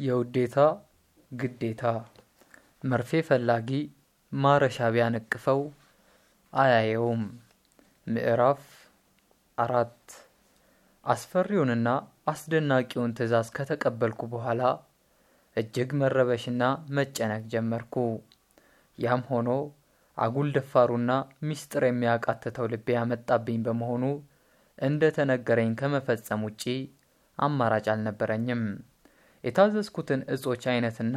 የውዴታ ግዴታ መርፌ ፈላጊ ማረሻ ቢያነቅፈው አያየውም። ምዕራፍ አራት አስፈሪውንና አስደናቂውን ትዕዛዝ ከተቀበልኩ በኋላ እጅግ መረበሽና መጨነቅ ጀመርኩ። ያም ሆኖ አጉል ደፋሩና ሚስጥር የሚያቃትተው ልቤ ያመጣብኝ በመሆኑ እንደ ተነገረኝ ከመፈጸም ውጪ አማራጭ አልነበረኝም። የታዘዝኩትን እጾች አይነትና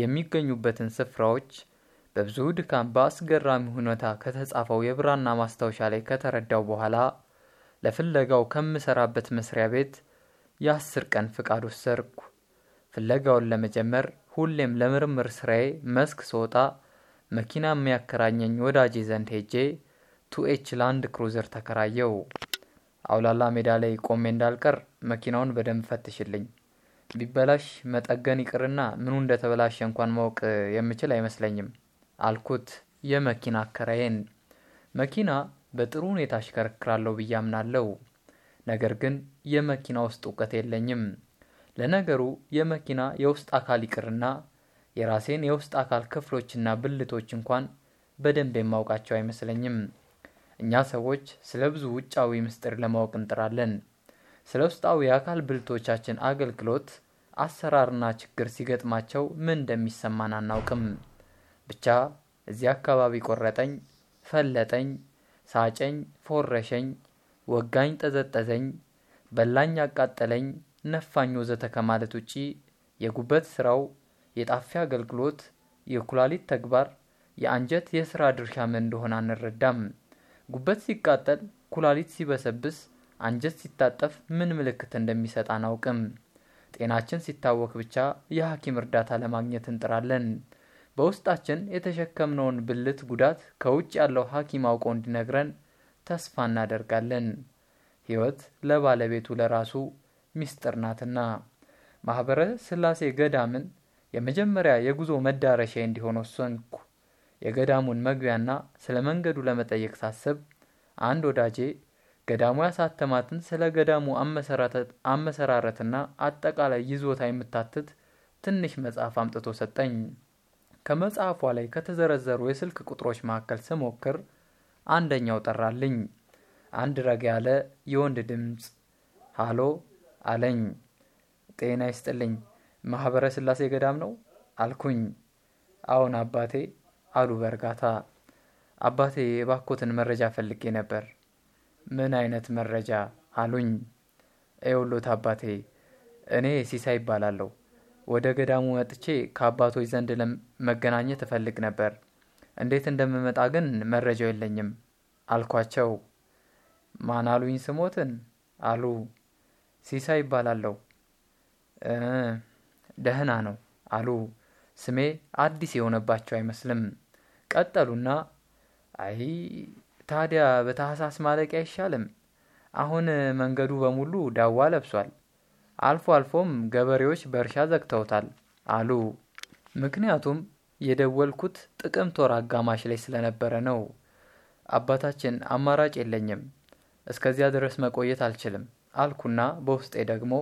የሚገኙበትን ስፍራዎች በብዙ ድካም በአስገራሚ ሁኔታ ከተጻፈው የብራና ማስታወሻ ላይ ከተረዳሁ በኋላ ለፍለጋው ከምሰራበት መስሪያ ቤት የአስር ቀን ፍቃድ ወሰድኩ። ፍለጋውን ለመጀመር ሁሌም ለምርምር ስራዬ መስክ ስወጣ መኪና የሚያከራኘኝ ወዳጄ ዘንድ ሄጄ 2H Land Cruiser ተከራየሁ። አውላላ ሜዳ ላይ ቆሜ እንዳልቀር መኪናውን በደንብ ፈትሽልኝ፣ ቢበላሽ መጠገን ይቅርና ምኑ እንደተበላሸ እንኳን ማወቅ የምችል አይመስለኝም አልኩት የመኪና አከራዬን። መኪና በጥሩ ሁኔታ አሽከረክራለሁ ብዬ አምናለሁ። ነገር ግን የመኪና ውስጥ እውቀት የለኝም። ለነገሩ የመኪና የውስጥ አካል ይቅርና የራሴን የውስጥ አካል ክፍሎችና ብልቶች እንኳን በደንብ የማውቃቸው አይመስለኝም። እኛ ሰዎች ስለ ብዙ ውጫዊ ምስጢር ለማወቅ እንጥራለን። ስለ ውስጣዊ የአካል ብልቶቻችን አገልግሎት፣ አሰራርና ችግር ሲገጥማቸው ምን እንደሚሰማን አናውቅም። ብቻ እዚህ አካባቢ ቆረጠኝ፣ ፈለጠኝ፣ ሳጨኝ፣ ፎረሸኝ፣ ወጋኝ፣ ጠዘጠዘኝ፣ በላኝ፣ አቃጠለኝ፣ ነፋኝ ወዘተ ከማለት ውጪ የጉበት ስራው፣ የጣፊያ አገልግሎት፣ የኩላሊት ተግባር፣ የአንጀት የስራ ድርሻ ምን እንደሆነ አንረዳም። ጉበት ሲቃጠል፣ ኩላሊት ሲበሰብስ፣ አንጀት ሲታጠፍ ምን ምልክት እንደሚሰጥ አናውቅም። ጤናችን ሲታወክ ብቻ የሐኪም እርዳታ ለማግኘት እንጥራለን። በውስጣችን የተሸከምነውን ብልት ጉዳት ከውጭ ያለው ሐኪም አውቆ እንዲነግረን ተስፋ እናደርጋለን። ሕይወት ለባለቤቱ ለራሱ ሚስጥር ናትና ማኅበረ ሥላሴ ገዳምን የመጀመሪያ የጉዞ መዳረሻ እንዲሆን ወሰንኩ። የገዳሙን መግቢያና ስለ መንገዱ ለመጠየቅ ሳስብ አንድ ወዳጄ ገዳሙ ያሳተማትን ስለ ገዳሙ አመሰራረትና አጠቃላይ ይዞታ የምታትት ትንሽ መጽሐፍ አምጥቶ ሰጠኝ። ከመጽሐፏ ላይ ከተዘረዘሩ የስልክ ቁጥሮች መካከል ስሞክር አንደኛው ጠራልኝ። አንድ ረጋ ያለ የወንድ ድምፅ ሃሎ አለኝ። ጤና ይስጥልኝ፣ ማኅበረ ሥላሴ ገዳም ነው አልኩኝ። አዎን አባቴ አሉ በእርጋታ። አባቴ የባኮትን መረጃ ፈልጌ ነበር። ምን አይነት መረጃ አሉኝ። ኤውሎት አባቴ፣ እኔ ሲሳይ ይባላለሁ። ወደ ገዳሙ መጥቼ ከአባቶች ዘንድ ለመገናኘት እፈልግ ነበር። እንዴት እንደምመጣ ግን መረጃው የለኝም አልኳቸው። ማን አሉኝ? ስሞትን አሉ። ሲሳይ ይባላለሁ። ደህና ነው አሉ። ስሜ አዲስ የሆነባቸው አይመስልም። ቀጠሉና አይ ታዲያ በታህሳስ ማለቂያ አይሻልም? አሁን መንገዱ በሙሉ ዳዋ ለብሷል። አልፎ አልፎም ገበሬዎች በእርሻ ዘግተውታል አሉ። ምክንያቱም የደወልኩት ጥቅምት ወር አጋማሽ ላይ ስለነበረ ነው። አባታችን አማራጭ የለኝም፣ እስከዚያ ድረስ መቆየት አልችልም አልኩና በውስጤ ደግሞ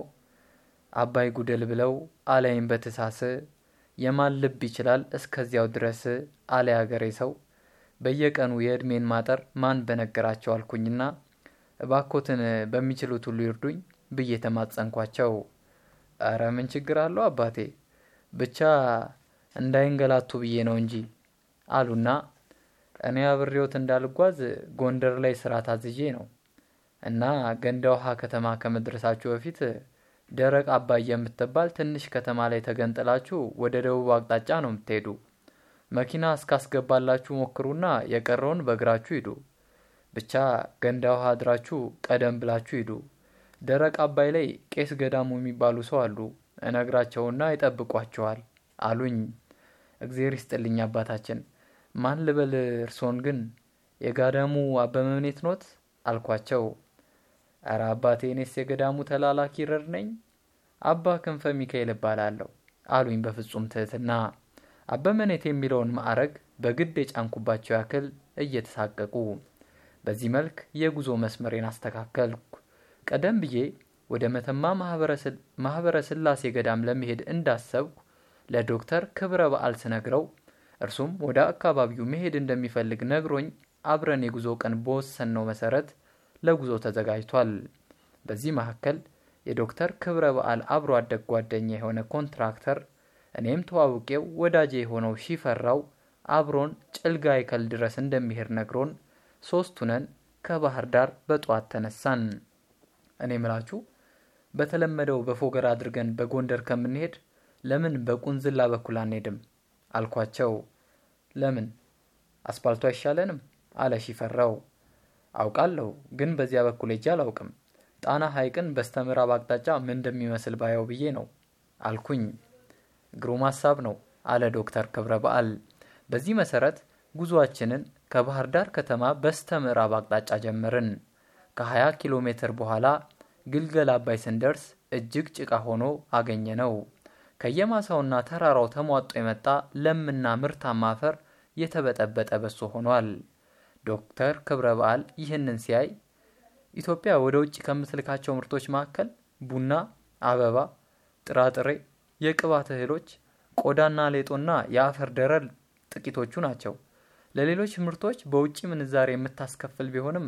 አባይ ጉደል ብለው አላይም በትሳስ የማን ልብ ይችላል እስከዚያው ድረስ አለ ያገሬ ሰው በየቀኑ የዕድሜን ማጠር ማን በነገራቸው አልኩኝና እባኮትን በሚችሉት ሁሉ ይርዱኝ ብዬ ተማጸንኳቸው። እረ ምን ችግር አለው አባቴ ብቻ እንዳይንገላቱ ብዬ ነው እንጂ አሉና እኔ አብሬዎት እንዳልጓዝ ጎንደር ላይ ስራ ታዝዤ ነው እና ገንዳ ውሃ ከተማ ከመድረሳችሁ በፊት ደረቅ አባይ የምትባል ትንሽ ከተማ ላይ ተገንጥላችሁ ወደ ደቡብ አቅጣጫ ነው የምትሄዱ። መኪና እስካስገባላችሁ ሞክሩና የቀረውን በእግራችሁ ሂዱ። ብቻ ገንዳ ውሃ አድራችሁ ቀደም ብላችሁ ሂዱ። ደረቅ አባይ ላይ ቄስ ገዳሙ የሚባሉ ሰው አሉ። እነግራቸውና ይጠብቋቸዋል አሉኝ። እግዜር ይስጥልኝ አባታችን። ማን ልበል እርሶን ግን? የገዳሙ አበመምኔት ኖት አልኳቸው። እረ አባቴ እኔስ የገዳሙ ተላላኪ ረድ ነኝ። አባ ክንፈ ሚካኤል እባላለሁ አሉኝ በፍጹም ትህትና። አበመኔት የሚለውን ማዕረግ በግድ የጫንኩባቸው ያክል እየተሳቀቁ በዚህ መልክ የጉዞ መስመሬን አስተካከልኩ። ቀደም ብዬ ወደ መተማ ማህበረ ስላሴ ገዳም ለመሄድ እንዳሰብኩ ለዶክተር ክብረ በዓል ስነግረው እርሱም ወደ አካባቢው መሄድ እንደሚፈልግ ነግሮኝ አብረን የጉዞ ቀን በወሰንነው መሰረት ለጉዞ ተዘጋጅቷል። በዚህ መካከል የዶክተር ክብረ በዓል አብሮ አደግ ጓደኛ የሆነ ኮንትራክተር እኔም ተዋውቄው ወዳጄ የሆነው ሺፈራው አብሮን ጭልጋ ይከል ድረስ እንደሚሄድ ነግሮን ሶስቱ ነን ከባህር ዳር በጠዋት ተነሳን። እኔ ምላችሁ በተለመደው በፎገራ አድርገን በጎንደር ከምንሄድ ለምን በቁንዝላ በኩል አንሄድም አልኳቸው። ለምን አስፓልቱ አይሻለንም? አለ ሺፈራው። አውቃለሁ፣ ግን በዚያ በኩል ሄጄ አላውቅም። ጣና ሐይቅን በስተ ምዕራብ አቅጣጫ ምን እንደሚመስል ባየው ብዬ ነው አልኩኝ። ግሩም ሀሳብ ነው አለ ዶክተር ክብረ በዓል። በዚህ መሰረት ጉዞአችንን ከባህር ዳር ከተማ በስተ ምዕራብ አቅጣጫ ጀመርን። ከ20 ኪሎ ሜትር በኋላ ግልገል አባይ ስንደርስ እጅግ ጭቃ ሆኖ አገኘ ነው። ከየማሳውና ተራራው ተሟጦ የመጣ ለምና ምርታማ አፈር የተበጠበጠ በሶ ሆኗል። ዶክተር ክብረ በዓል ይህንን ሲያይ ኢትዮጵያ ወደ ውጭ ከምትልካቸው ምርቶች መካከል ቡና፣ አበባ፣ ጥራጥሬ፣ የቅባት እህሎች፣ ቆዳና ሌጦና የአፈር ደረል ጥቂቶቹ ናቸው። ለሌሎች ምርቶች በውጭ ምንዛሬ የምታስከፍል ቢሆንም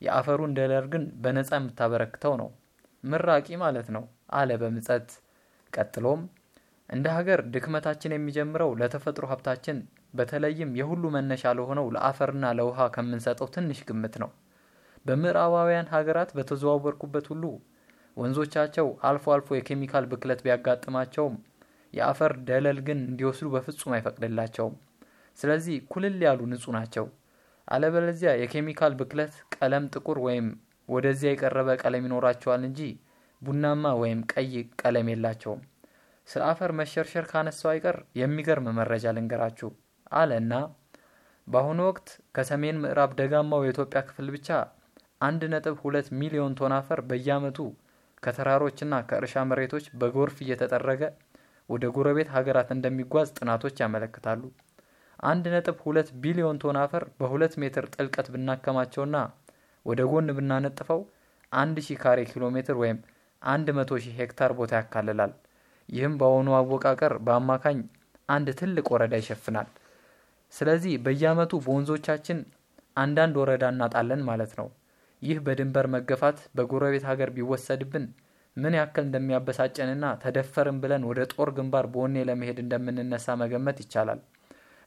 የአፈሩን ደለል ግን በነፃ የምታበረክተው ነው። ምራቂ ማለት ነው አለ በምጸት። ቀጥሎም እንደ ሀገር ድክመታችን የሚጀምረው ለተፈጥሮ ሀብታችን በተለይም የሁሉ መነሻ ለሆነው ለአፈርና ለውሃ ከምንሰጠው ትንሽ ግምት ነው። በምዕራባውያን ሀገራት በተዘዋወርኩበት ሁሉ ወንዞቻቸው አልፎ አልፎ የኬሚካል ብክለት ቢያጋጥማቸውም የአፈር ደለል ግን እንዲወስዱ በፍጹም አይፈቅድላቸውም። ስለዚህ ኩልል ያሉ ንጹህ ናቸው። አለበለዚያ የኬሚካል ብክለት ቀለም ጥቁር ወይም ወደዚያ የቀረበ ቀለም ይኖራቸዋል እንጂ ቡናማ ወይም ቀይ ቀለም የላቸውም። ስለ አፈር መሸርሸር ካነሳው አይቀር የሚገርም መረጃ ልንገራችሁ አለና በአሁኑ ወቅት ከሰሜን ምዕራብ ደጋማው የኢትዮጵያ ክፍል ብቻ አንድ ነጥብ ሁለት ሚሊዮን ቶን አፈር በየዓመቱ ከተራሮችና ከእርሻ መሬቶች በጎርፍ እየተጠረገ ወደ ጎረቤት ሀገራት እንደሚጓዝ ጥናቶች ያመለክታሉ። አንድ ነጥብ ሁለት ቢሊዮን ቶን አፈር በሁለት ሜትር ጥልቀት ብናከማቸውና ወደ ጎን ብናነጥፈው አንድ ሺህ ካሬ ኪሎ ሜትር ወይም አንድ መቶ ሺህ ሄክታር ቦታ ያካልላል። ይህም በአሁኑ አወቃቀር በአማካኝ አንድ ትልቅ ወረዳ ይሸፍናል። ስለዚህ በየዓመቱ በወንዞቻችን አንዳንድ ወረዳ እናጣለን ማለት ነው። ይህ በድንበር መገፋት በጎረቤት ሀገር ቢወሰድብን ምን ያክል እንደሚያበሳጨንና ተደፈርን ብለን ወደ ጦር ግንባር በወኔ ለመሄድ እንደምንነሳ መገመት ይቻላል።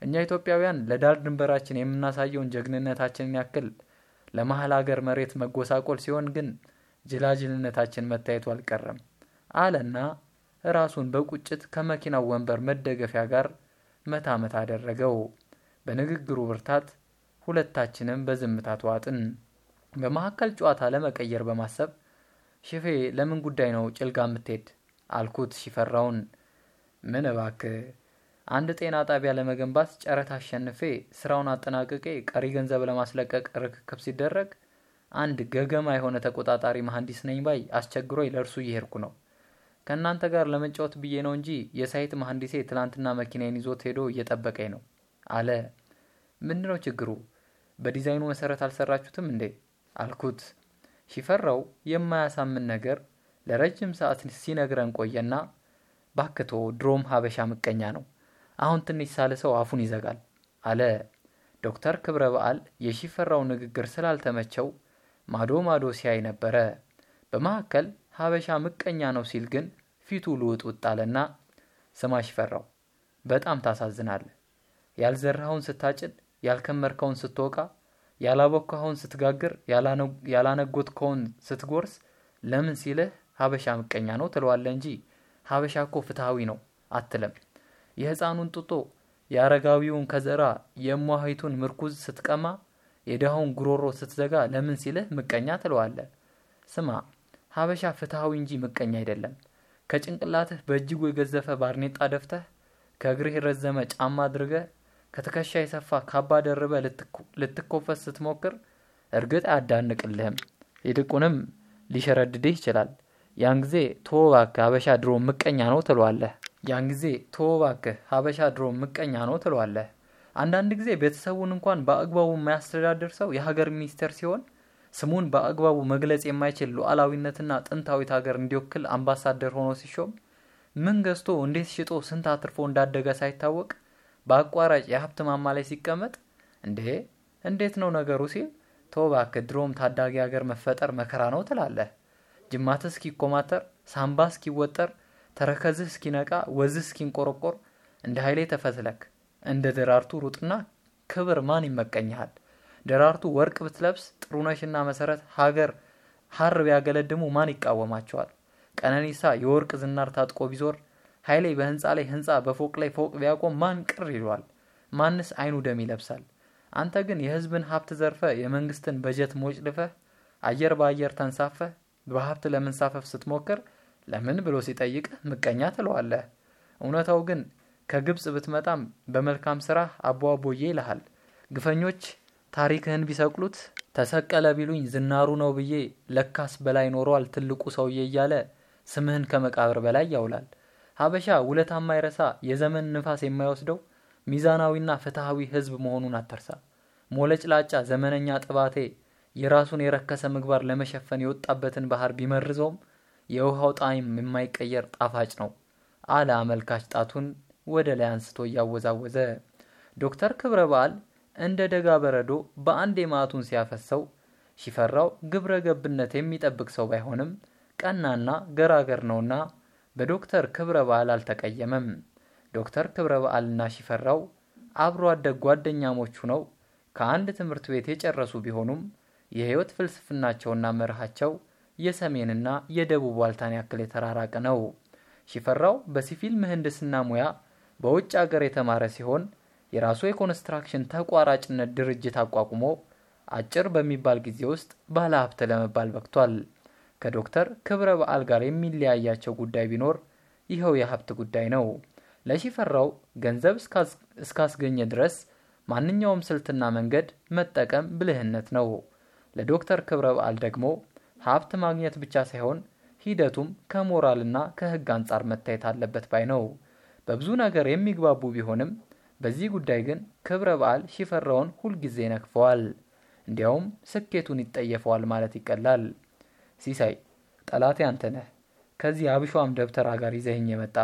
እኛ ኢትዮጵያውያን ለዳር ድንበራችን የምናሳየውን ጀግንነታችንን ያክል ለመሀል ሀገር መሬት መጎሳቆል ሲሆን ግን ጅላጅልነታችን መታየቱ አልቀረም አለና ራሱን በቁጭት ከመኪናው ወንበር መደገፊያ ጋር መታ መታ አደረገው። በንግግሩ ብርታት ሁለታችንም በዝምታ ተዋጥን። በመካከል ጨዋታ ለመቀየር በማሰብ ሽፌ ለምን ጉዳይ ነው ጭልጋ የምትሄድ አልኩት ሽፈራውን። ምን እባክህ አንድ ጤና ጣቢያ ለመገንባት ጨረታ አሸንፌ ስራውን አጠናቅቄ ቀሪ ገንዘብ ለማስለቀቅ ርክክብ ሲደረግ አንድ ገገማ የሆነ ተቆጣጣሪ መሐንዲስ ነኝ ባይ አስቸግሮኝ ለእርሱ እየሄድኩ ነው። ከእናንተ ጋር ለመጫወት ብዬ ነው እንጂ የ site መሐንዲሴ ትላንትና መኪናዬን ይዞት ሄዶ እየጠበቀኝ ነው አለ። ምንድነው ችግሩ? በዲዛይኑ መሰረት አልሰራችሁትም እንዴ? አልኩት። ሽፈራው የማያሳምን ነገር ለረጅም ሰዓት ሲነግረን ቆየና ባክህ ድሮም ሀበሻ ምቀኛ ነው፣ አሁን ትንሽ ሳለ ሰው አፉን ይዘጋል አለ። ዶክተር ክብረ በዓል የሽፈራው ንግግር ስላልተመቸው ማዶ ማዶ ሲያይ ነበረ። በመካከል ሀበሻ ምቀኛ ነው ሲል ግን ፊቱ ልውጥ ውጥ አለና ስማ ሽፈራው፣ በጣም ታሳዝናለህ። ያልዘራኸውን ስታጭድ፣ ያልከመርከውን ስትወቃ፣ ያላቦካኸውን ስትጋግር፣ ያላነጎትከውን ስትጎርስ ለምን ሲልህ ሀበሻ ምቀኛ ነው ትለዋለህ እንጂ ሀበሻ እኮ ፍትሐዊ ነው አትለም። የሕፃኑን ጡጦ የአረጋዊውን ከዘራ የሟሂቱን ምርኩዝ ስትቀማ የድሃውን ጉሮሮ ስትዘጋ ለምን ሲልህ ምቀኛ ትለዋለህ። ስማ ሀበሻ ፍትሐዊ እንጂ ምቀኛ አይደለም። ከጭንቅላትህ በእጅጉ የገዘፈ ባርኔጣ ደፍተህ ከእግርህ የረዘመ ጫማ አድርገህ ከትከሻ የሰፋ ካባ ደርበህ ልትኮፈስ ስትሞክር እርግጥ አያዳንቅልህም፣ ይልቁንም ሊሸረድድህ ይችላል። ያን ጊዜ ቶ እባክህ ሀበሻ ድሮ ምቀኛ ነው ትለዋለህ። ያን ጊዜ ቶ እባክህ ሀበሻ ድሮ ምቀኛ ነው ትለዋለህ። አንዳንድ ጊዜ ቤተሰቡን እንኳን በአግባቡ የማያስተዳድር ሰው የሀገር ሚኒስቴር ሲሆን ስሙን በአግባቡ መግለጽ የማይችል ሉዓላዊነትና ጥንታዊት ሀገር እንዲወክል አምባሳደር ሆኖ ሲሾም ምን ገዝቶ እንዴት ሽጦ ስንት አትርፎ እንዳደገ ሳይታወቅ በአቋራጭ የሀብት ማማ ላይ ሲቀመጥ እንዴ እንዴት ነው ነገሩ ሲል እባክህ፣ ድሮም ታዳጊ ሀገር መፈጠር መከራ ነው ትላለህ። ጅማትህ እስኪኮማተር፣ ሳምባ እስኪወጠር፣ ተረከዝህ እስኪነቃ፣ ወዝህ እስኪንቆረቆር እንደ ኃይሌ ተፈትለክ እንደ ደራርቱ ሩጥና ክብር ማን ይመቀኝሃል? ደራርቱ ወርቅ ብትለብስ ጥሩነሽና መሰረት ሀገር ሀር ቢያገለድሙ ማን ይቃወማቸዋል? ቀነኒሳ የወርቅ ዝናር ታጥቆ ቢዞር ኃይሌ በህንፃ ላይ ህንፃ በፎቅ ላይ ፎቅ ቢያቆም ማን ቅር ይሏል? ማንስ አይኑ ደም ይለብሳል? አንተ ግን የህዝብን ሀብት ዘርፈ የመንግስትን በጀት ሞጭልፈህ አየር በአየር ተንሳፈህ በሀብት ለመንሳፈፍ ስትሞክር ለምን ብሎ ሲጠይቅህ ምቀኛ ትለዋለህ። እውነታው ግን ከግብፅ ብትመጣም በመልካም ስራህ አቦ አቦዬ ይልሃል። ግፈኞች ታሪክህን ቢሰቅሉት ተሰቀለ ቢሉኝ ዝናሩ ነው ብዬ ለካስ በላይ ኖሯል ትልቁ ሰውዬ እያለ ስምህን ከመቃብር በላይ ያውላል። ሀበሻ ውለታ የማይረሳ የዘመን ንፋስ የማይወስደው ሚዛናዊና ፍትሐዊ ህዝብ መሆኑን አትርሳ። ሞለጭላጫ ዘመነኛ ጥባቴ የራሱን የረከሰ ምግባር ለመሸፈን የወጣበትን ባህር ቢመርዘውም የውሃው ጣዕም የማይቀየር ጣፋጭ ነው አለ አመልካች ጣቱን ወደ ላይ አንስቶ እያወዛወዘ። ዶክተር ክብረ በዓል እንደ ደጋ በረዶ በአንድ የማቱን ሲያፈሰው ሽፈራው ግብረ ገብነት የሚጠብቅ ሰው ባይሆንም ቀናና ገራገር ነውና በዶክተር ክብረ በዓል አልተቀየመም። ዶክተር ክብረ በዓልና ሽፈራው አብሮ አደግ ጓደኛሞቹ ነው። ከአንድ ትምህርት ቤት የጨረሱ ቢሆኑም የህይወት ፍልስፍናቸውና መርሃቸው የሰሜንና የደቡብ ዋልታን ያክል የተራራቀ ነው። ሽፈራው በሲቪል ምህንድስና ሙያ በውጭ አገር የተማረ ሲሆን የራሱ የኮንስትራክሽን ተቋራጭነት ድርጅት አቋቁሞ አጭር በሚባል ጊዜ ውስጥ ባለሀብት ለመባል በቅቷል። ከዶክተር ክብረ በዓል ጋር የሚለያያቸው ጉዳይ ቢኖር ይኸው የሀብት ጉዳይ ነው። ለሽፈራው ገንዘብ እስካስገኘ ድረስ ማንኛውም ስልትና መንገድ መጠቀም ብልህነት ነው። ለዶክተር ክብረ በዓል ደግሞ ሀብት ማግኘት ብቻ ሳይሆን ሂደቱም ከሞራልና ከህግ አንጻር መታየት አለበት ባይ ነው። በብዙ ነገር የሚግባቡ ቢሆንም በዚህ ጉዳይ ግን ክብረ በዓል ሽፈራውን ሁልጊዜ ነክፈዋል። እንዲያውም ስኬቱን ይጠየፈዋል ማለት ይቀላል። ሲሳይ ጠላቴ አንተ ነህ። ከዚህ አብሾም ደብተራ ጋር ይዘህኝ የመጣ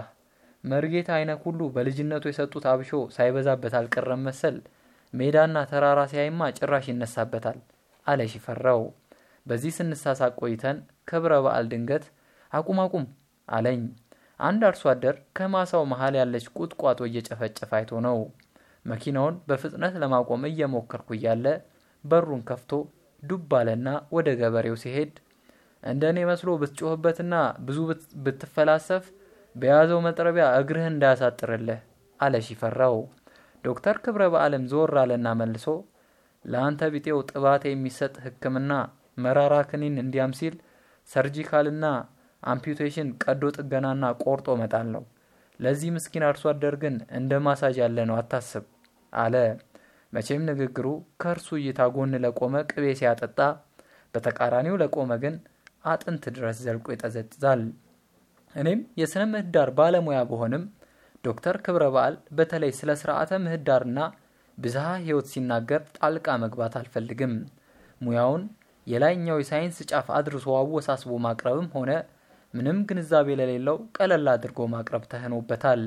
መርጌታ አይነት ሁሉ በልጅነቱ የሰጡት አብሾ ሳይበዛበት አልቀረም መሰል ሜዳና ተራራ ሲያይማ ጭራሽ ይነሳበታል አለ ሽፈራው። በዚህ ስንሳሳቅ ቆይተን ክብረ በዓል ድንገት አቁም አቁም አለኝ። አንድ አርሶ አደር ከማሳው መሀል ያለች ቁጥቋጦ እየጨፈጨፈ አይቶ ነው። መኪናውን በፍጥነት ለማቆም እየሞከርኩ እያለ በሩን ከፍቶ ዱብ አለና ወደ ገበሬው ሲሄድ እንደ እኔ መስሎ ብትጮህበትና ብዙ ብትፈላሰፍ በያዘው መጥረቢያ እግርህን እንዳያሳጥርልህ አለ ሽፈራው። ዶክተር ክብረ በዓልም ዞር አለና መልሶ ለአንተ ቢጤው ጥባቴ የሚሰጥ ሕክምና መራራ ክኒን እንዲያም ሲል surgical ና amputation ቀዶ ጥገናና ቆርጦ መጣል ነው። ለዚህ ምስኪን አርሶ አደር ግን እንደ ማሳጅ ያለ ነው አታስብ አለ። መቼም ንግግሩ ከእርሱ እይታ ጎን ለቆመ ቅቤ ሲያጠጣ፣ በተቃራኒው ለቆመ ግን አጥንት ድረስ ዘልቆ ይጠዘጥዛል። እኔም የሥነ ምህዳር ባለሙያ ብሆንም ዶክተር ክብረ በዓል በተለይ ስለ ስርዓተ ምህዳርና ብዝሃ ሕይወት ሲናገር ጣልቃ መግባት አልፈልግም። ሙያውን የላይኛው የሳይንስ ጫፍ አድርሶ አወሳስቦ ማቅረብም ሆነ ምንም ግንዛቤ ለሌለው ቀለል አድርጎ ማቅረብ ተህኖበታል።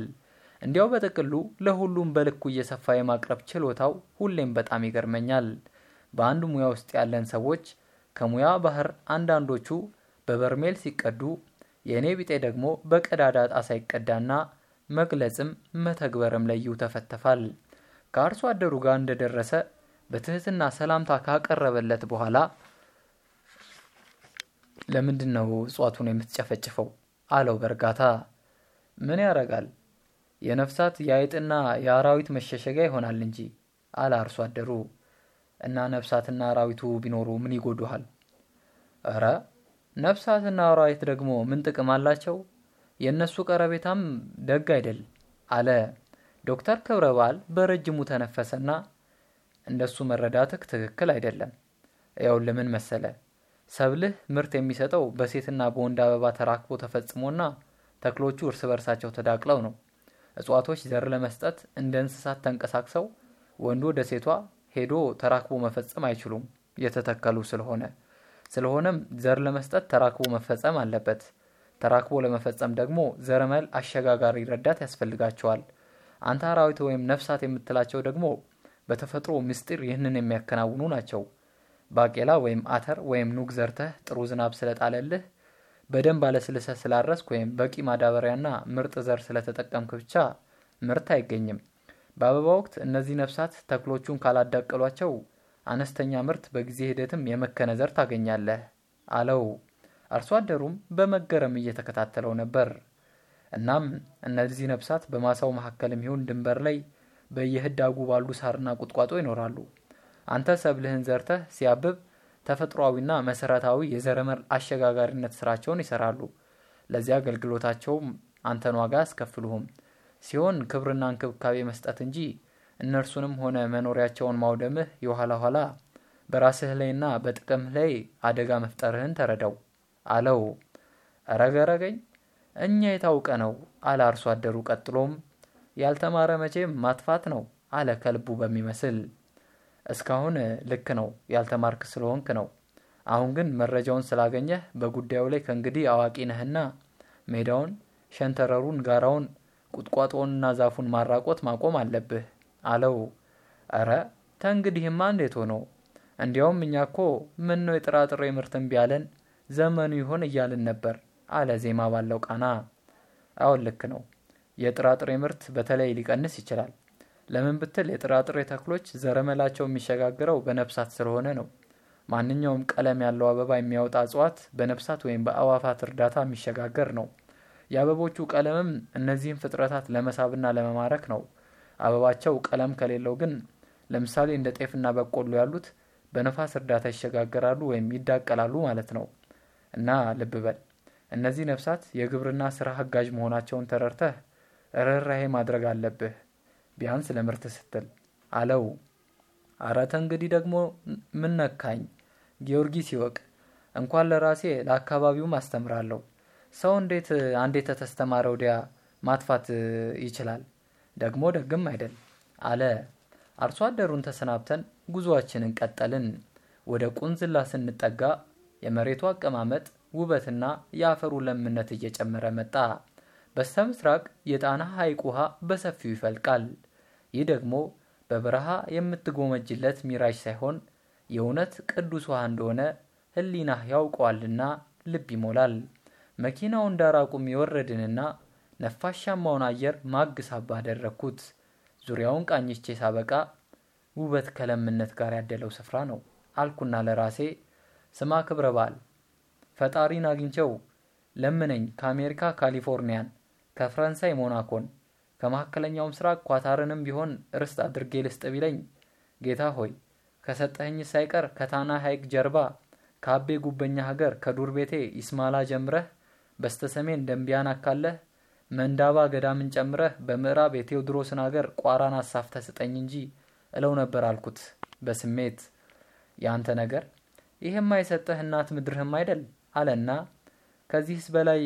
እንዲያው በጥቅሉ ለሁሉም በልኩ እየሰፋ የማቅረብ ችሎታው ሁሌም በጣም ይገርመኛል። በአንድ ሙያ ውስጥ ያለን ሰዎች ከሙያ ባህር አንዳንዶቹ በበርሜል ሲቀዱ፣ የእኔ ቢጤ ደግሞ በቀዳዳ ጣሳ ይቀዳና መግለጽም መተግበርም ላይ ይውተፈተፋል። ከአርሶ አደሩ ጋር እንደደረሰ በትህትና ሰላምታ ካቀረበለት በኋላ ለምንድን ነው እጽዋቱን የምትጨፈጭፈው? አለው በእርጋታ። ምን ያረጋል የነፍሳት የአይጥና የአራዊት መሸሸጊያ ይሆናል እንጂ አለ አርሶ አደሩ። እና ነፍሳትና አራዊቱ ቢኖሩ ምን ይጎዱሃል? እረ ነፍሳትና አራዊት ደግሞ ምን ጥቅም አላቸው? የእነሱ ቀረቤታም ደግ አይደል አለ። ዶክተር ክብረ በዓል በረጅሙ ተነፈሰና እንደሱ መረዳትህ ትክክል አይደለም። ያው ለምን መሰለ ሰብልህ ምርት የሚሰጠው በሴትና በወንድ አበባ ተራክቦ ተፈጽሞና ተክሎቹ እርስ በርሳቸው ተዳቅለው ነው። እጽዋቶች ዘር ለመስጠት እንደ እንስሳት ተንቀሳቅሰው ወንዱ ወደ ሴቷ ሄዶ ተራክቦ መፈጸም አይችሉም የተተከሉ ስለሆነ። ስለሆነም ዘር ለመስጠት ተራክቦ መፈጸም አለበት። ተራክቦ ለመፈጸም ደግሞ ዘረመል አሸጋጋሪ ረዳት ያስፈልጋቸዋል። አንተ አራዊት ወይም ነፍሳት የምትላቸው ደግሞ በተፈጥሮ ምስጢር ይህንን የሚያከናውኑ ናቸው። ባቄላ ወይም አተር ወይም ኑግ ዘርተህ ጥሩ ዝናብ ስለጣለልህ በደንብ አለስልሰህ ስላረስክ ወይም በቂ ማዳበሪያና ምርጥ ዘር ስለተጠቀምክ ብቻ ምርት አይገኝም። በአበባ ወቅት እነዚህ ነፍሳት ተክሎቹን ካላዳቀሏቸው አነስተኛ ምርት በጊዜ ሂደትም የመከነ ዘር ታገኛለህ አለው። አርሶ አደሩም በመገረም እየተከታተለው ነበር። እናም እነዚህ ነፍሳት በማሳው መካከልም ይሁን ድንበር ላይ በየህዳጉ ባሉ ሳርና ቁጥቋጦ ይኖራሉ። አንተ ሰብልህን ዘርተህ ሲያብብ ተፈጥሯዊና መሰረታዊ የዘረመል አሸጋጋሪነት ስራቸውን ይሰራሉ። ለዚህ አገልግሎታቸውም አንተን ዋጋ አያስከፍሉህም ሲሆን ክብርና እንክብካቤ መስጠት እንጂ እነርሱንም ሆነ መኖሪያቸውን ማውደምህ የኋላ ኋላ በራስህ ላይና በጥቅምህ ላይ አደጋ መፍጠርህን ተረዳው አለው። ረገረገኝ እኛ የታውቀ ነው አለ አርሶ አደሩ። ቀጥሎም ያልተማረ መቼም ማጥፋት ነው አለ ከልቡ በሚመስል እስካሁን ልክ ነው ያልተማርክ ስለሆንክ ነው። አሁን ግን መረጃውን ስላገኘህ በጉዳዩ ላይ ከእንግዲህ አዋቂ ነህና ሜዳውን፣ ሸንተረሩን፣ ጋራውን፣ ቁጥቋጦውንና ዛፉን ማራቆት ማቆም አለብህ አለው። እረ ተንግዲህማ እንዴት ሆነው? እንዲያውም እኛ እኮ ምን ነው የጥራጥሬ ምርት እምቢ አለን ዘመኑ ይሆን እያልን ነበር አለ ዜማ ባለው ቃና። አሁን ልክ ነው። የጥራጥሬ ምርት በተለይ ሊቀንስ ይችላል። ለምን ብትል የጥራጥሬ ተክሎች ዘረመላቸው የሚሸጋግረው በነፍሳት ስለሆነ ነው። ማንኛውም ቀለም ያለው አበባ የሚያወጣ እጽዋት በነፍሳት ወይም በአዋፋት እርዳታ የሚሸጋገር ነው። የአበቦቹ ቀለምም እነዚህን ፍጥረታት ለመሳብና ለመማረክ ነው። አበባቸው ቀለም ከሌለው ግን ለምሳሌ እንደ ጤፍና በቆሎ ያሉት በነፋስ እርዳታ ይሸጋገራሉ ወይም ይዳቀላሉ ማለት ነው። እና ልብ በል እነዚህ ነፍሳት የግብርና ስራ አጋዥ መሆናቸውን ተረድተህ ርኅራሄ ማድረግ አለብህ ቢያንስ ለምርት ስትል አለው። አረተ እንግዲህ ደግሞ ምን ነካኝ? ጊዮርጊስ ይወቅ። እንኳን ለራሴ ለአካባቢውም አስተምራለሁ። ሰው እንዴት አንዴ ተተስተማረ ወዲያ ማጥፋት ይችላል? ደግሞ ደግም አይደል አለ። አርሶ አደሩን ተሰናብተን ጉዞአችንን ቀጠልን። ወደ ቁንዝላ ስንጠጋ የመሬቱ አቀማመጥ ውበትና የአፈሩ ለምነት እየጨመረ መጣ። በስተ ምስራቅ የጣና ሐይቅ ውሃ በሰፊው ይፈልቃል። ይህ ደግሞ በበረሃ የምትጎመጅለት ሚራጅ ሳይሆን የእውነት ቅዱስ ውሃ እንደሆነ ሕሊናህ ያውቀዋልና ልብ ይሞላል። መኪናውን ዳር አቁም የወረድንና ነፋሻማውን አየር ማግሳባ አደረግኩት። ዙሪያውን ቃኝቼ ሳበቃ ውበት ከለምነት ጋር ያደለው ስፍራ ነው አልኩና ለራሴ ስማ ክብረ በዓል ፈጣሪን አግኝቸው ለምነኝ ከአሜሪካ ካሊፎርኒያን፣ ከፈረንሳይ ሞናኮን፣ ከመካከለኛው ምስራቅ ኳታርንም ቢሆን ርስት አድርጌ ልስጥ ቢለኝ ጌታ ሆይ ከሰጠኸኝ ሳይቀር ከታና ሐይቅ ጀርባ ከአቤ ጉበኛ ሀገር ከዱር ቤቴ ይስማላ ጀምረህ በስተ ሰሜን ደንቢያን አካለህ መንዳባ ገዳምን ጨምረህ በምዕራብ የቴዎድሮስን ሀገር ቋራን አሳፍተህ ስጠኝ እንጂ እለው ነበር አልኩት በስሜት። ያንተ ነገር ይህማ የሰጠህ እናት ምድርህም አይደል? አለና ከዚህስ በላይ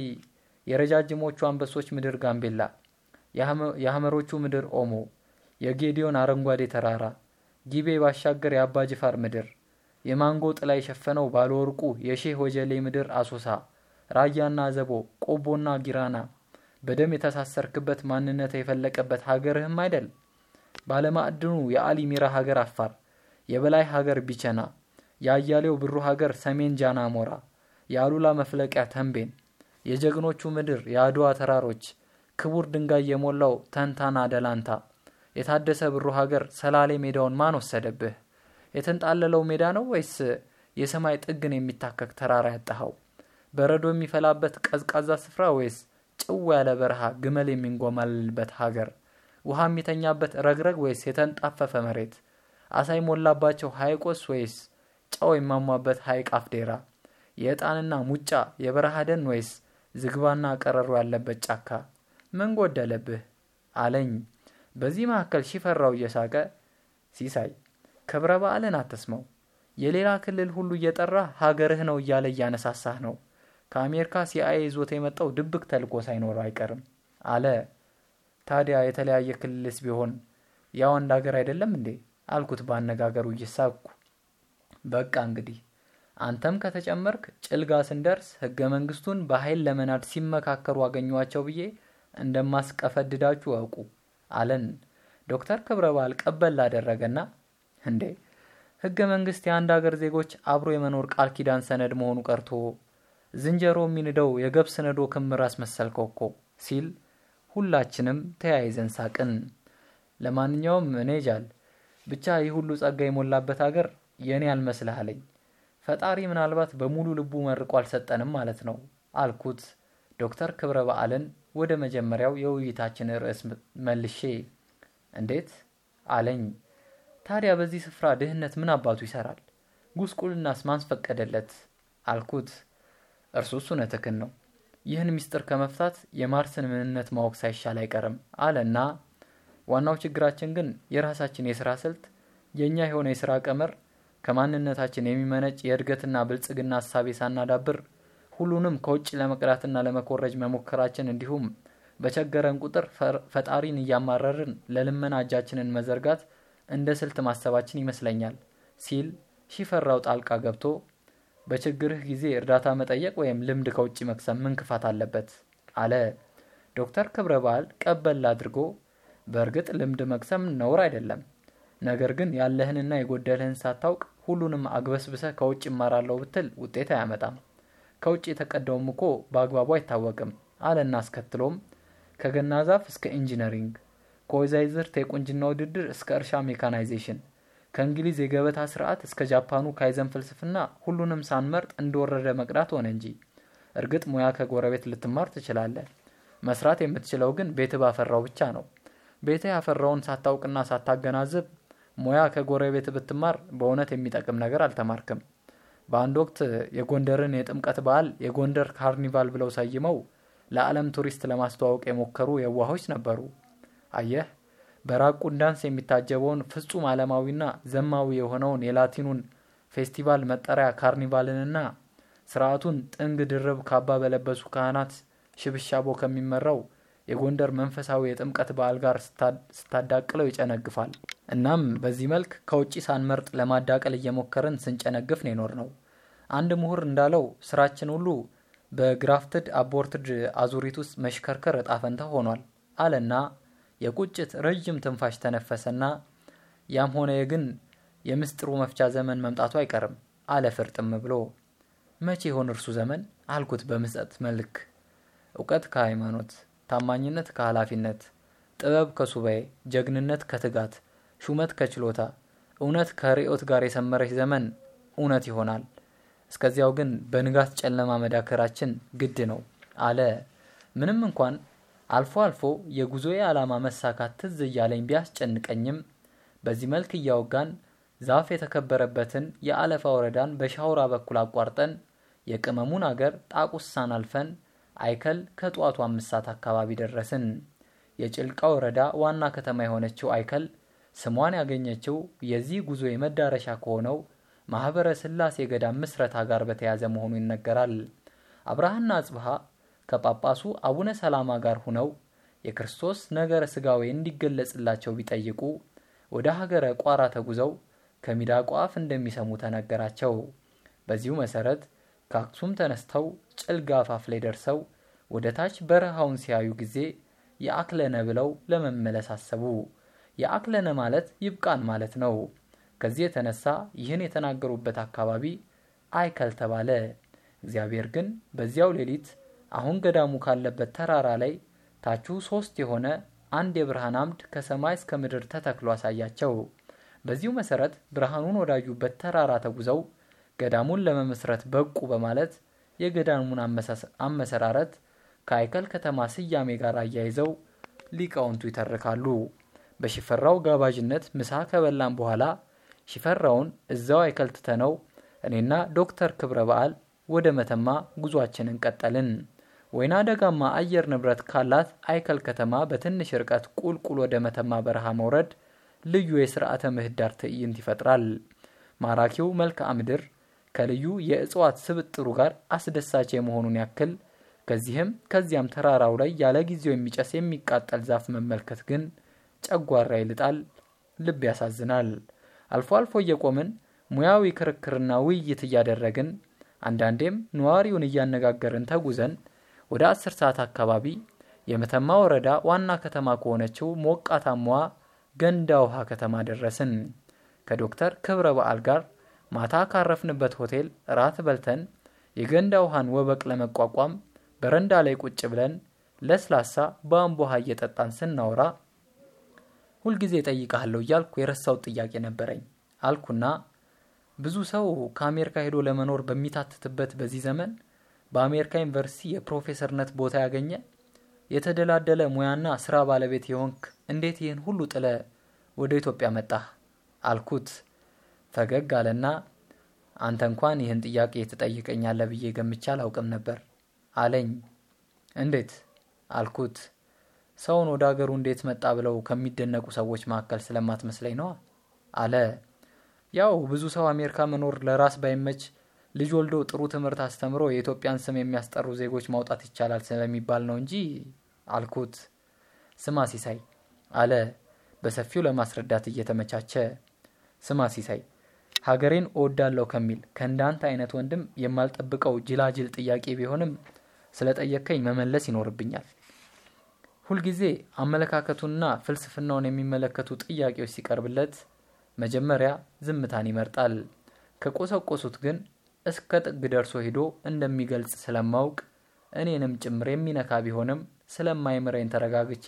የረጃጅሞቹ አንበሶች ምድር ጋምቤላ፣ የሐመሮቹ ምድር ኦሞ፣ የጌዲዮን አረንጓዴ ተራራ፣ ጊቤ ባሻገር የአባ ጅፋር ምድር፣ የማንጎ ጥላ የሸፈነው ባለወርቁ የሼህ ወጀሌ ምድር አሶሳ፣ ራያና አዘቦ፣ ቆቦና ጊራና፣ በደም የተሳሰርክበት ማንነት የፈለቀበት ሀገርህም አይደል? ባለማዕድኑ የአሊ ሚራ ሀገር አፋር፣ የበላይ ሀገር ቢቸና፣ የአያሌው ብሩ ሀገር ሰሜን ጃና ሞራ፣ የአሉላ መፍለቂያ ተንቤን፣ የጀግኖቹ ምድር የአድዋ ተራሮች፣ ክቡር ድንጋይ የሞላው ተንታና ደላንታ፣ የታደሰ ብሩ ሀገር ሰላሌ ሜዳውን ማን ወሰደብህ? የተንጣለለው ሜዳ ነው ወይስ የሰማይ ጥግን የሚታከክ ተራራ ያጣኸው? በረዶ የሚፈላበት ቀዝቃዛ ስፍራ ወይስ ጭው ያለ በረሃ ግመል የሚንጎማልልበት ሀገር? ውሃ የሚተኛበት ረግረግ ወይስ የተንጣፈፈ መሬት? አሳ የሞላባቸው ሐይቆስ ወይስ ጨው የማሟበት ሐይቅ አፍዴራ? የዕጣንና ሙጫ የበረሃ ደን ወይስ ዝግባና ቀረሮ ያለበት ጫካ? ምን ጎደለብህ አለኝ። በዚህ መካከል ሺፈራው እየሳቀ ሲሳይ ክብረ በዓልን አትስመው። የሌላ ክልል ሁሉ እየጠራ ሀገርህ ነው እያለ እያነሳሳህ ነው። ከአሜሪካ ሲአይኤ ይዞት የመጣው ድብቅ ተልእኮ ሳይኖረው አይቀርም አለ። ታዲያ የተለያየ ክልልስ ቢሆን ያው አንድ ሀገር አይደለም እንዴ? አልኩት በአነጋገሩ እየሳቅኩ። በቃ እንግዲህ አንተም ከተጨመርክ ጭልጋ ስንደርስ ህገ መንግስቱን በኃይል ለመናድ ሲመካከሩ አገኟቸው ብዬ እንደማስቀፈድዳችሁ አውቁ አለን። ዶክተር ክብረ በዓል ቀበል አደረገና እንዴ ህገ መንግስት የአንድ ሀገር ዜጎች አብሮ የመኖር ቃል ኪዳን ሰነድ መሆኑ ቀርቶ ዝንጀሮ የሚንደው የገብስ ነዶ ክምር አስመሰልከው እኮ ሲል ሁላችንም ተያይዘን ሳቅን። ለማንኛውም እኔ ጃል ብቻ ይህ ሁሉ ጸጋ የሞላበት ሀገር የእኔ አልመስልህ አለኝ። ፈጣሪ ምናልባት በሙሉ ልቡ መርቆ አልሰጠንም ማለት ነው አልኩት። ዶክተር ክብረ በዓልን ወደ መጀመሪያው የውይይታችን ርዕስ መልሼ እንዴት አለኝ። ታዲያ በዚህ ስፍራ ድህነት ምን አባቱ ይሰራል? ጉስቁልናስ ማን ፈቀደለት? አልኩት። እርሱስ እውነትህን ነው። ይህን ምስጢር ከመፍታት የማርስን ምንነት ማወቅ ሳይሻል አይቀርም አለና ዋናው ችግራችን ግን የራሳችን የስራ ስልት የእኛ የሆነ የስራ ቀመር ከማንነታችን የሚመነጭ የእድገትና ብልጽግና ሀሳቤ ሳናዳብር ሁሉንም ከውጭ ለመቅዳትና ለመኮረጅ መሞከራችን እንዲሁም በቸገረን ቁጥር ፈጣሪን እያማረርን ለልመና እጃችንን መዘርጋት እንደ ስልት ማሰባችን ይመስለኛል ሲል ሺፈራው ጣልቃ ገብቶ በችግርህ ጊዜ እርዳታ መጠየቅ ወይም ልምድ ከውጭ መክሰም ምን ክፋት አለበት? አለ። ዶክተር ክብረ በዓል ቀበል አድርጎ በእርግጥ ልምድ መቅሰም ነውር አይደለም፣ ነገር ግን ያለህንና የጎደልህን ሳታውቅ ሁሉንም አግበስብሰህ ከውጭ እማራለሁ ብትል ውጤት አያመጣም። ከውጭ የተቀዳውም እኮ በአግባቡ አይታወቅም አለና አስከትሎም ከገና ዛፍ እስከ engineering፣ ከወይዛዝርት የቁንጅና ውድድር እስከ እርሻ mechanization ከእንግሊዝ የገበታ ስርዓት እስከ ጃፓኑ ካይዘን ፍልስፍና ሁሉንም ሳንመርጥ እንደወረደ መቅዳት ሆነ እንጂ። እርግጥ ሙያ ከጎረቤት ልትማር ትችላለህ። መስራት የምትችለው ግን ቤትህ ባፈራው ብቻ ነው። ቤትህ ያፈራውን ሳታውቅና ሳታገናዝብ ሙያ ከጎረቤት ብትማር በእውነት የሚጠቅም ነገር አልተማርክም። በአንድ ወቅት የጎንደርን የጥምቀት በዓል የጎንደር ካርኒቫል ብለው ሰይመው ለዓለም ቱሪስት ለማስተዋወቅ የሞከሩ የዋሆች ነበሩ። አየህ በራቁት ዳንስ የሚታጀበውን ፍጹም ዓለማዊና ዘማዊ የሆነውን የላቲኑን ፌስቲቫል መጠሪያ ካርኒቫልንና ስርዓቱን ጥንግ ድርብ ካባ በለበሱ ካህናት ሽብሻቦ ከሚመራው የጎንደር መንፈሳዊ የጥምቀት በዓል ጋር ስታዳቅለው ይጨነግፋል። እናም በዚህ መልክ ከውጭ ሳንመርጥ ለማዳቀል እየሞከርን ስንጨነግፍ ነው የኖር ነው። አንድ ምሁር እንዳለው ስራችን ሁሉ በግራፍትድ አቦርትድ አዙሪት ውስጥ መሽከርከር እጣ ፈንታ ሆኗል አለና የቁጭት ረዥም ትንፋሽ ተነፈሰና ያም ሆነ ግን የምስጢሩ መፍቻ ዘመን መምጣቱ አይቀርም አለ ፍርጥም ብሎ። መቼ ይሆን እርሱ ዘመን አልኩት በምጸት መልክ። እውቀት ከሃይማኖት፣ ታማኝነት ከኃላፊነት፣ ጥበብ ከሱባኤ፣ ጀግንነት ከትጋት፣ ሹመት ከችሎታ፣ እውነት ከርዕዮት ጋር የሰመረች ዘመን እውነት ይሆናል። እስከዚያው ግን በንጋት ጨለማ መዳከራችን ግድ ነው አለ። ምንም እንኳን አልፎ አልፎ የጉዞዬ ዓላማ መሳካት ትዝ እያለኝ ቢያስጨንቀኝም በዚህ መልክ እያወጋን ዛፍ የተከበረበትን የአለፋ ወረዳን በሻውራ በኩል አቋርጠን የቅመሙን አገር ጣቁሳን አልፈን አይከል ከጠዋቱ አምስት ሰዓት አካባቢ ደረስን። የጭልቃ ወረዳ ዋና ከተማ የሆነችው አይከል ስሟን ያገኘችው የዚህ ጉዞ የመዳረሻ ከሆነው ማኅበረ ሥላሴ ገዳም ምስረታ ጋር በተያያዘ መሆኑ ይነገራል። አብርሃና አጽብሃ ከጳጳሱ አቡነ ሰላማ ጋር ሁነው የክርስቶስ ነገረ ሥጋዌ እንዲገለጽላቸው ቢጠይቁ ወደ ሀገረ ቋራ ተጉዘው ከሚዳቋ አፍ እንደሚሰሙ ተነገራቸው። በዚሁ መሰረት ከአክሱም ተነስተው ጭልጋ አፋፍ ላይ ደርሰው ወደ ታች በረሃውን ሲያዩ ጊዜ የአክለነ ብለው ለመመለስ አሰቡ። የአክለነ ማለት ይብቃን ማለት ነው። ከዚህ የተነሳ ይህን የተናገሩበት አካባቢ አይከል ተባለ። እግዚአብሔር ግን በዚያው ሌሊት አሁን ገዳሙ ካለበት ተራራ ላይ ታቹ ሶስት የሆነ አንድ የብርሃን አምድ ከሰማይ እስከ ምድር ተተክሎ አሳያቸው። በዚሁ መሰረት ብርሃኑን ወዳዩበት ተራራ ተጉዘው ገዳሙን ለመመስረት በቁ በማለት የገዳሙን አመሰራረት ከአይከል ከተማ ስያሜ ጋር አያይዘው ሊቃውንቱ ይተርካሉ። በሽፈራው ጋባዥነት ምሳ ከበላን በኋላ ሽፈራውን እዛው አይከል ትተነው እኔና ዶክተር ክብረ በዓል ወደ መተማ ጉዟችንን ቀጠልን። ወይና ደጋማ አየር ንብረት ካላት አይከል ከተማ በትንሽ ርቀት ቁልቁል ወደ መተማ በረሃ መውረድ ልዩ የስርዓተ ምህዳር ትዕይንት ይፈጥራል። ማራኪው መልክዓ ምድር ከልዩ የእጽዋት ስብጥሩ ጋር አስደሳች የመሆኑን ያክል ከዚህም ከዚያም ተራራው ላይ ያለ ጊዜው የሚጨስ የሚቃጠል ዛፍ መመልከት ግን ጨጓራ ይልጣል፣ ልብ ያሳዝናል። አልፎ አልፎ እየቆምን ሙያዊ ክርክርና ውይይት እያደረግን አንዳንዴም ነዋሪውን እያነጋገርን ተጉዘን ወደ አስር ሰዓት አካባቢ የመተማ ወረዳ ዋና ከተማ ከሆነችው ሞቃታማዋ ገንዳ ውሃ ከተማ ደረስን። ከዶክተር ክብረ በዓል ጋር ማታ ካረፍንበት ሆቴል ራት በልተን የገንዳ ውሃን ወበቅ ለመቋቋም በረንዳ ላይ ቁጭ ብለን ለስላሳ በአምቦ ውሃ እየጠጣን ስናወራ ሁልጊዜ ጠይቃለሁ እያልኩ የረሳሁት ጥያቄ ነበረኝ አልኩና ብዙ ሰው ከአሜሪካ ሄዶ ለመኖር በሚታትትበት በዚህ ዘመን በአሜሪካ ዩኒቨርሲቲ የፕሮፌሰርነት ቦታ ያገኘ የተደላደለ ሙያና ስራ ባለቤት የሆንክ እንዴት ይህን ሁሉ ጥለ ወደ ኢትዮጵያ መጣህ? አልኩት። ፈገግ አለና አንተ እንኳን ይህን ጥያቄ ትጠይቀኛለህ ብዬ ገምቼ አላውቅም ነበር አለኝ። እንዴት? አልኩት። ሰውን ወደ አገሩ እንዴት መጣ ብለው ከሚደነቁ ሰዎች መካከል ስለማትመስለኝ ነዋ አለ። ያው ብዙ ሰው አሜሪካ መኖር ለራስ ባይመች ልጅ ወልዶ ጥሩ ትምህርት አስተምሮ የኢትዮጵያን ስም የሚያስጠሩ ዜጎች ማውጣት ይቻላል ስለሚባል ነው እንጂ አልኩት። ስማ ሲሳይ አለ በሰፊው ለማስረዳት እየተመቻቸ። ስማ ሲሳይ ሀገሬን እወዳለሁ ከሚል ከእንዳንተ አይነት ወንድም የማልጠብቀው ጅላጅል ጥያቄ ቢሆንም ስለጠየከኝ መመለስ ይኖርብኛል። ሁልጊዜ አመለካከቱንና ፍልስፍናውን የሚመለከቱ ጥያቄዎች ሲቀርብለት መጀመሪያ ዝምታን ይመርጣል። ከቆሰቆሱት ግን እስከ ጥግ ደርሶ ሄዶ እንደሚገልጽ ስለማውቅ እኔንም ጭምር የሚነካ ቢሆንም ስለማይምረኝ ተረጋግቼ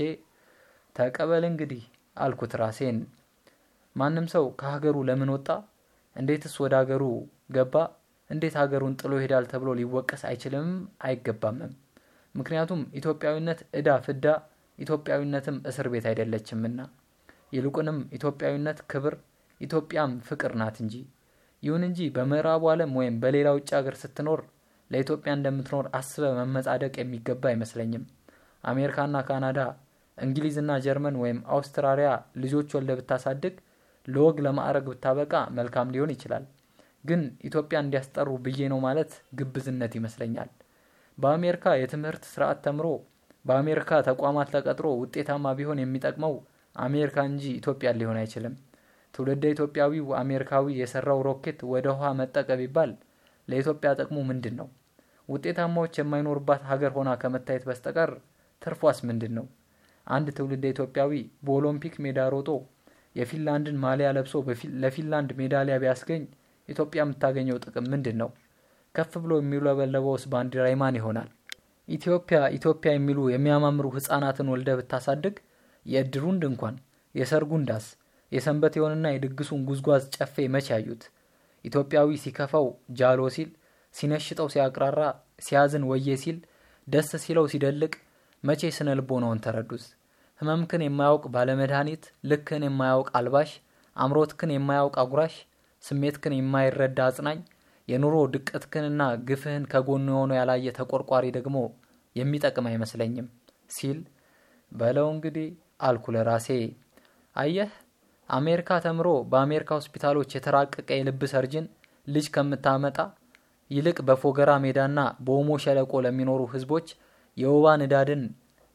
ተቀበል እንግዲህ አልኩት ራሴን። ማንም ሰው ከሀገሩ ለምን ወጣ፣ እንዴትስ ወደ ሀገሩ ገባ፣ እንዴት ሀገሩን ጥሎ ይሄዳል ተብሎ ሊወቀስ አይችልምም አይገባምም። ምክንያቱም ኢትዮጵያዊነት ዕዳ ፍዳ፣ ኢትዮጵያዊነትም እስር ቤት አይደለችምና። ይልቁንም ኢትዮጵያዊነት ክብር፣ ኢትዮጵያም ፍቅር ናት እንጂ። ይሁን እንጂ በምዕራቡ ዓለም ወይም በሌላ ውጭ ሀገር ስትኖር ለኢትዮጵያ እንደምትኖር አስበ መመጻደቅ የሚገባ አይመስለኝም። አሜሪካና ካናዳ፣ እንግሊዝና ጀርመን ወይም አውስትራሊያ ልጆች ወልደ ብታሳድግ ለወግ ለማዕረግ ብታበቃ መልካም ሊሆን ይችላል። ግን ኢትዮጵያ እንዲያስጠሩ ብዬ ነው ማለት ግብዝነት ይመስለኛል። በአሜሪካ የትምህርት ስርዓት ተምሮ በአሜሪካ ተቋማት ተቀጥሮ ውጤታማ ቢሆን የሚጠቅመው አሜሪካ እንጂ ኢትዮጵያ ሊሆን አይችልም። ትውልደ ኢትዮጵያዊው አሜሪካዊ የሰራው ሮኬት ወደ ውሃ መጠቀ ቢባል ለኢትዮጵያ ጥቅሙ ምንድን ነው? ውጤታማዎች የማይኖርባት ሀገር ሆና ከመታየት በስተቀር ትርፏስ ምንድን ነው? አንድ ትውልደ ኢትዮጵያዊ በኦሎምፒክ ሜዳ ሮጦ የፊንላንድን ማሊያ ለብሶ ለፊንላንድ ሜዳሊያ ቢያስገኝ ኢትዮጵያ የምታገኘው ጥቅም ምንድን ነው? ከፍ ብሎ የሚውለበለበውስ ባንዲራ የማን ይሆናል? ኢትዮጵያ ኢትዮጵያ የሚሉ የሚያማምሩ ህጻናትን ወልደ ብታሳድግ የእድሩን ድንኳን፣ የሰርጉን ዳስ፣ የሰንበቴውንና የድግሱን ጉዝጓዝ ጨፌ መች ያዩት? ኢትዮጵያዊ ሲከፋው ጃሎ ሲል፣ ሲነሽጠው ሲያቅራራ፣ ሲያዝን ወዬ ሲል፣ ደስ ሲለው ሲደልቅ መቼ ስነ ልቦናውን ተረዱት? ህመምክን የማያውቅ ባለመድኃኒት፣ ልክን የማያውቅ አልባሽ፣ አምሮትክን የማያውቅ አጉራሽ፣ ስሜትክን የማይረዳ አጽናኝ፣ የኑሮ ድቀትክንና ግፍህን ከጎኑ የሆነ ያላየ ተቆርቋሪ ደግሞ የሚጠቅም አይመስለኝም ሲል በለው እንግዲህ አልኩ ለራሴ። አየህ አሜሪካ ተምሮ በአሜሪካ ሆስፒታሎች የተራቀቀ የልብ ሰርጅን ልጅ ከምታመጣ ይልቅ በፎገራ ሜዳና በኦሞ ሸለቆ ለሚኖሩ ህዝቦች የወባ ንዳድን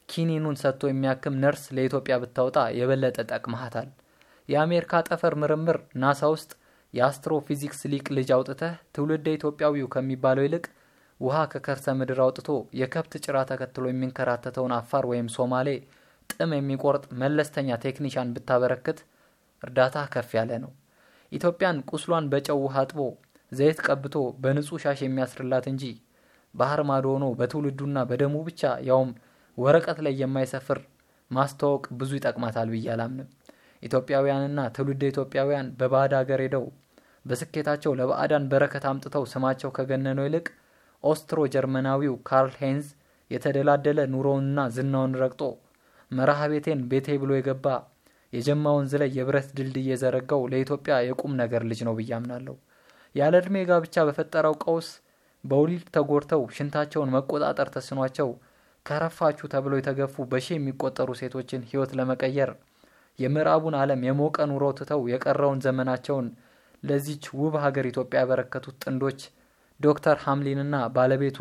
ኪኒኑን ሰጥቶ የሚያክም ነርስ ለኢትዮጵያ ብታወጣ የበለጠ ጠቅመሃታል። የአሜሪካ ጠፈር ምርምር ናሳ ውስጥ የአስትሮፊዚክስ ሊቅ ልጅ አውጥተህ ትውልደ ኢትዮጵያዊው ከሚባለው ይልቅ ውሃ ከከርሰ ምድር አውጥቶ የከብት ጭራ ተከትሎ የሚንከራተተውን አፋር ወይም ሶማሌ ጥም የሚቆርጥ መለስተኛ ቴክኒሻን ብታበረክት እርዳታ ከፍ ያለ ነው። ኢትዮጵያን ቁስሏን በጨው ውሃ አጥቦ ዘይት ቀብቶ በንጹህ ሻሽ የሚያስርላት እንጂ ባህር ማዶ ሆኖ በትውልዱና በደሙ ብቻ ያውም ወረቀት ላይ የማይሰፍር ማስተዋወቅ ብዙ ይጠቅማታል ብዬ አላምንም። ኢትዮጵያውያንና ትውልደ ኢትዮጵያውያን በባዕድ ሀገር ሄደው በስኬታቸው ለባዕዳን በረከት አምጥተው ስማቸው ከገነነው ይልቅ ኦስትሮ ጀርመናዊው ካርል ሄንዝ የተደላደለ ኑሮውንና ዝናውን ረግጦ መርሃቤቴን ቤቴ ብሎ የገባ የጀማ ወንዝ ላይ የብረት ድልድይ የዘረጋው ለኢትዮጵያ የቁም ነገር ልጅ ነው ብዬ አምናለሁ። ያለ ዕድሜ ጋብቻ በፈጠረው ቀውስ በውሊድ ተጎድተው ሽንታቸውን መቆጣጠር ተስኗቸው ከረፋችሁ ተብለው የተገፉ በሺ የሚቆጠሩ ሴቶችን ሕይወት ለመቀየር የምዕራቡን ዓለም የሞቀ ኑሮ ትተው የቀረውን ዘመናቸውን ለዚች ውብ ሀገር ኢትዮጵያ ያበረከቱት ጥንዶች ዶክተር ሐምሊንና ባለቤቱ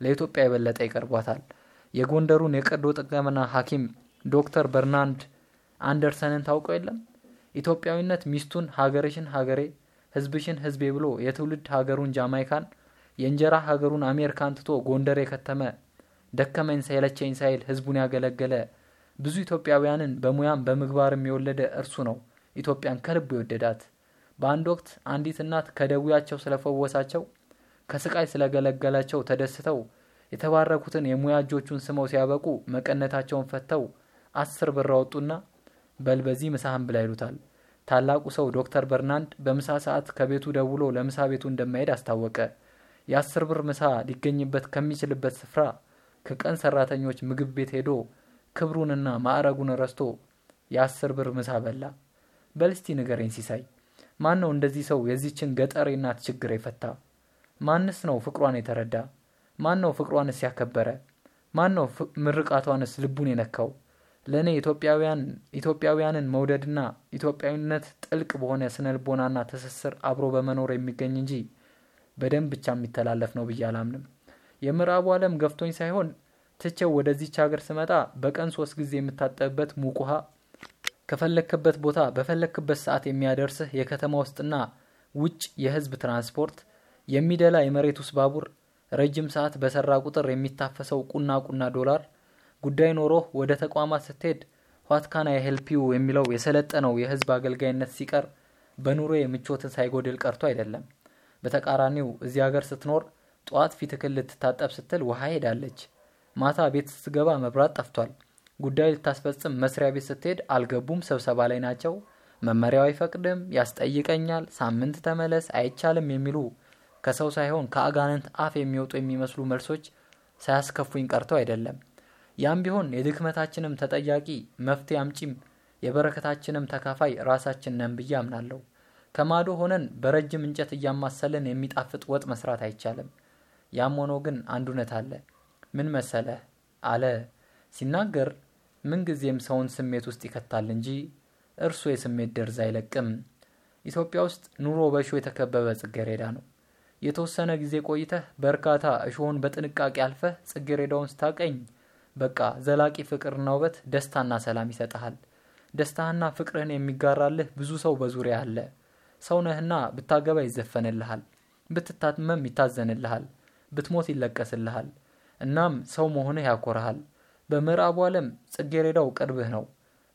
ለኢትዮጵያ የበለጠ ይቀርቧታል። የጎንደሩን የቀዶ ጥገና ሐኪም ዶክተር በርናንድ አንደርሰንን ታውቀው የለም? ኢትዮጵያዊነት ሚስቱን ሀገርሽን ሀገሬ ህዝብሽን ህዝቤ ብሎ የትውልድ ሀገሩን ጃማይካን የእንጀራ ሀገሩን አሜሪካን ትቶ ጎንደር የከተመ ደከመኝ ሳይለቸኝ ሳይል ህዝቡን ያገለገለ ብዙ ኢትዮጵያውያንን በሙያም በምግባርም የወለደ እርሱ ነው ኢትዮጵያን ከልቡ የወደዳት። በአንድ ወቅት አንዲት እናት ከደዌያቸው ስለፈወሳቸው ከስቃይ ስለገለገላቸው ተደስተው የተባረኩትን የሙያ እጆቹን ስመው ሲያበቁ መቀነታቸውን ፈተው አስር ብር አወጡና በል በዚህ ምሳህን ብላ ይሉታል። ታላቁ ሰው ዶክተር በርናንድ በምሳ ሰዓት ከቤቱ ደውሎ ለምሳ ቤቱ እንደማይሄድ አስታወቀ። የአስር ብር ምሳ ሊገኝበት ከሚችልበት ስፍራ ከቀን ሰራተኞች ምግብ ቤት ሄዶ ክብሩንና ማዕረጉን ረስቶ የአስር ብር ምሳ በላ። በልስቲ ንገረኝ ሲሳይ፣ ማን ነው እንደዚህ ሰው የዚችን ገጠሬ እናት ችግር የፈታ? ማንስ ነው ፍቅሯን የተረዳ? ማን ነው ፍቅሯንስ ያከበረ? ማን ነው ምርቃቷንስ ልቡን የነካው? ለእኔ ኢትዮጵያውያን ኢትዮጵያውያንን መውደድና ኢትዮጵያዊነት ጥልቅ በሆነ ስነ ልቦናና ትስስር አብሮ በመኖር የሚገኝ እንጂ በደንብ ብቻ የሚተላለፍ ነው ብዬ አላምንም። የምዕራቡ ዓለም ገፍቶኝ ሳይሆን ትቼው ወደዚች ሀገር ስመጣ በቀን ሶስት ጊዜ የምታጠብበት ሙቅ ውሃ፣ ከፈለክበት ቦታ በፈለክበት ሰዓት የሚያደርስህ የከተማ ውስጥና ውጭ የህዝብ ትራንስፖርት፣ የሚደላ የመሬት ውስጥ ባቡር፣ ረጅም ሰዓት በሰራ ቁጥር የሚታፈሰው ቁና ቁና ዶላር ጉዳይ ኖሮህ ወደ ተቋማት ስትሄድ ዋትካና የሄልፒው የሚለው የሰለጠነው የህዝብ አገልጋይነት ሲቀር በኑሮ የምቾትን ሳይጎድል ቀርቶ አይደለም። በተቃራኒው እዚህ ሀገር ስትኖር ጠዋት ፊትክን ልትታጠብ ስትል ውሃ ሄዳለች። ማታ ቤት ስትገባ መብራት ጠፍቷል። ጉዳይ ልታስፈጽም መስሪያ ቤት ስትሄድ አልገቡም፣ ስብሰባ ላይ ናቸው፣ መመሪያው አይፈቅድም፣ ያስጠይቀኛል፣ ሳምንት ተመለስ፣ አይቻልም የሚሉ ከሰው ሳይሆን ከአጋንንት አፍ የሚወጡ የሚመስሉ መልሶች ሳያስከፉኝ ቀርተው አይደለም። ያም ቢሆን የድክመታችንም ተጠያቂ መፍትሄ አምጪም የበረከታችንም ተካፋይ ራሳችን ነን ብዬ አምናለሁ። ከማዶ ሆነን በረጅም እንጨት እያማሰልን የሚጣፍጥ ወጥ መስራት አይቻልም። ያም ሆኖ ግን አንድ እውነት አለ። ምን መሰለህ አለ ሲናገር፣ ምንጊዜም ሰውን ስሜት ውስጥ ይከታል እንጂ እርሱ የስሜት ደርዝ አይለቅም። ኢትዮጵያ ውስጥ ኑሮ በእሾህ የተከበበ ጽጌሬዳ ነው። የተወሰነ ጊዜ ቆይተህ በእርካታ እሾሁን በጥንቃቄ አልፈህ ጽጌሬዳውን ስታቀኝ በቃ ዘላቂ ፍቅርና ውበት፣ ደስታና ሰላም ይሰጥሃል። ደስታህና ፍቅርህን የሚጋራልህ ብዙ ሰው በዙሪያ አለ። ሰው ነህና ብታገባ ይዘፈንልሃል፣ ብትታመም ይታዘንልሃል፣ ብትሞት ይለቀስልሃል። እናም ሰው መሆንህ ያኮረሃል። በምዕራቡ ዓለም ጽጌሬዳው ቅርብህ ነው።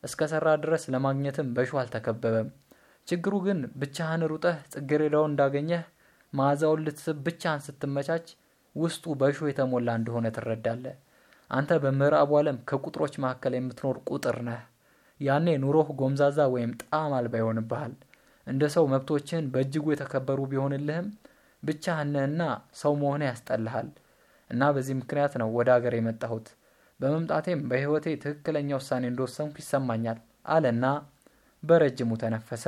እስከ ሰራ ድረስ ለማግኘትም በእሾህ አልተከበበም። ችግሩ ግን ብቻህን ሩጠህ ጽጌሬዳውን እንዳገኘህ መዓዛውን ልትስብ ብቻህን ስትመቻች ውስጡ በእሾህ የተሞላ እንደሆነ ትረዳለህ። አንተ በምዕራቡ ዓለም ከቁጥሮች መካከል የምትኖር ቁጥር ነህ። ያኔ ኑሮህ ጎምዛዛ ወይም ጣዕም አልባ ይሆንብሃል። እንደ ሰው መብቶችህን በእጅጉ የተከበሩ ቢሆንልህም ብቻህንና ሰው መሆንህ ያስጠልሃል። እና በዚህ ምክንያት ነው ወደ ሀገር የመጣሁት። በመምጣቴም በሕይወቴ ትክክለኛ ውሳኔ እንደወሰንኩ ይሰማኛል አለና በረጅሙ ተነፈሰ።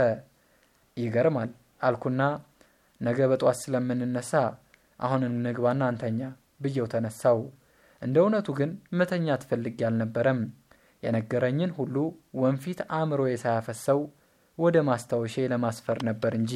ይገርማል አልኩና ነገ በጠዋት ስለምንነሳ አሁን እንግባና አንተኛ ብየው ተነሳው። እንደ እውነቱ ግን መተኛት ፈልጌ አልነበረም። የነገረኝን ሁሉ ወንፊት አእምሮዬ ሳያፈሰው ወደ ማስታወሻ ለማስፈር ነበር እንጂ